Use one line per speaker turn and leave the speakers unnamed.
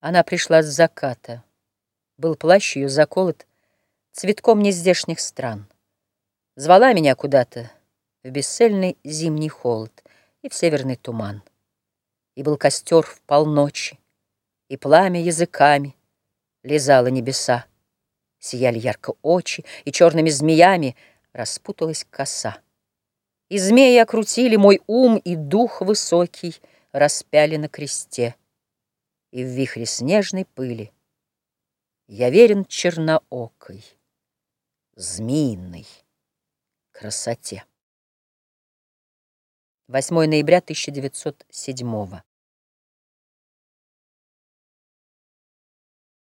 Она пришла с заката. Был плащ ее заколот Цветком нездешних стран. Звала меня куда-то В бесцельный зимний холод И в северный туман. И был костер в полночи, И пламя языками Лизало небеса. Сияли ярко очи, И черными змеями Распуталась коса. И змеи окрутили мой ум, И дух высокий Распяли на кресте и в вихре снежной пыли Я верен черноокой, змеиной красоте. 8 ноября 1907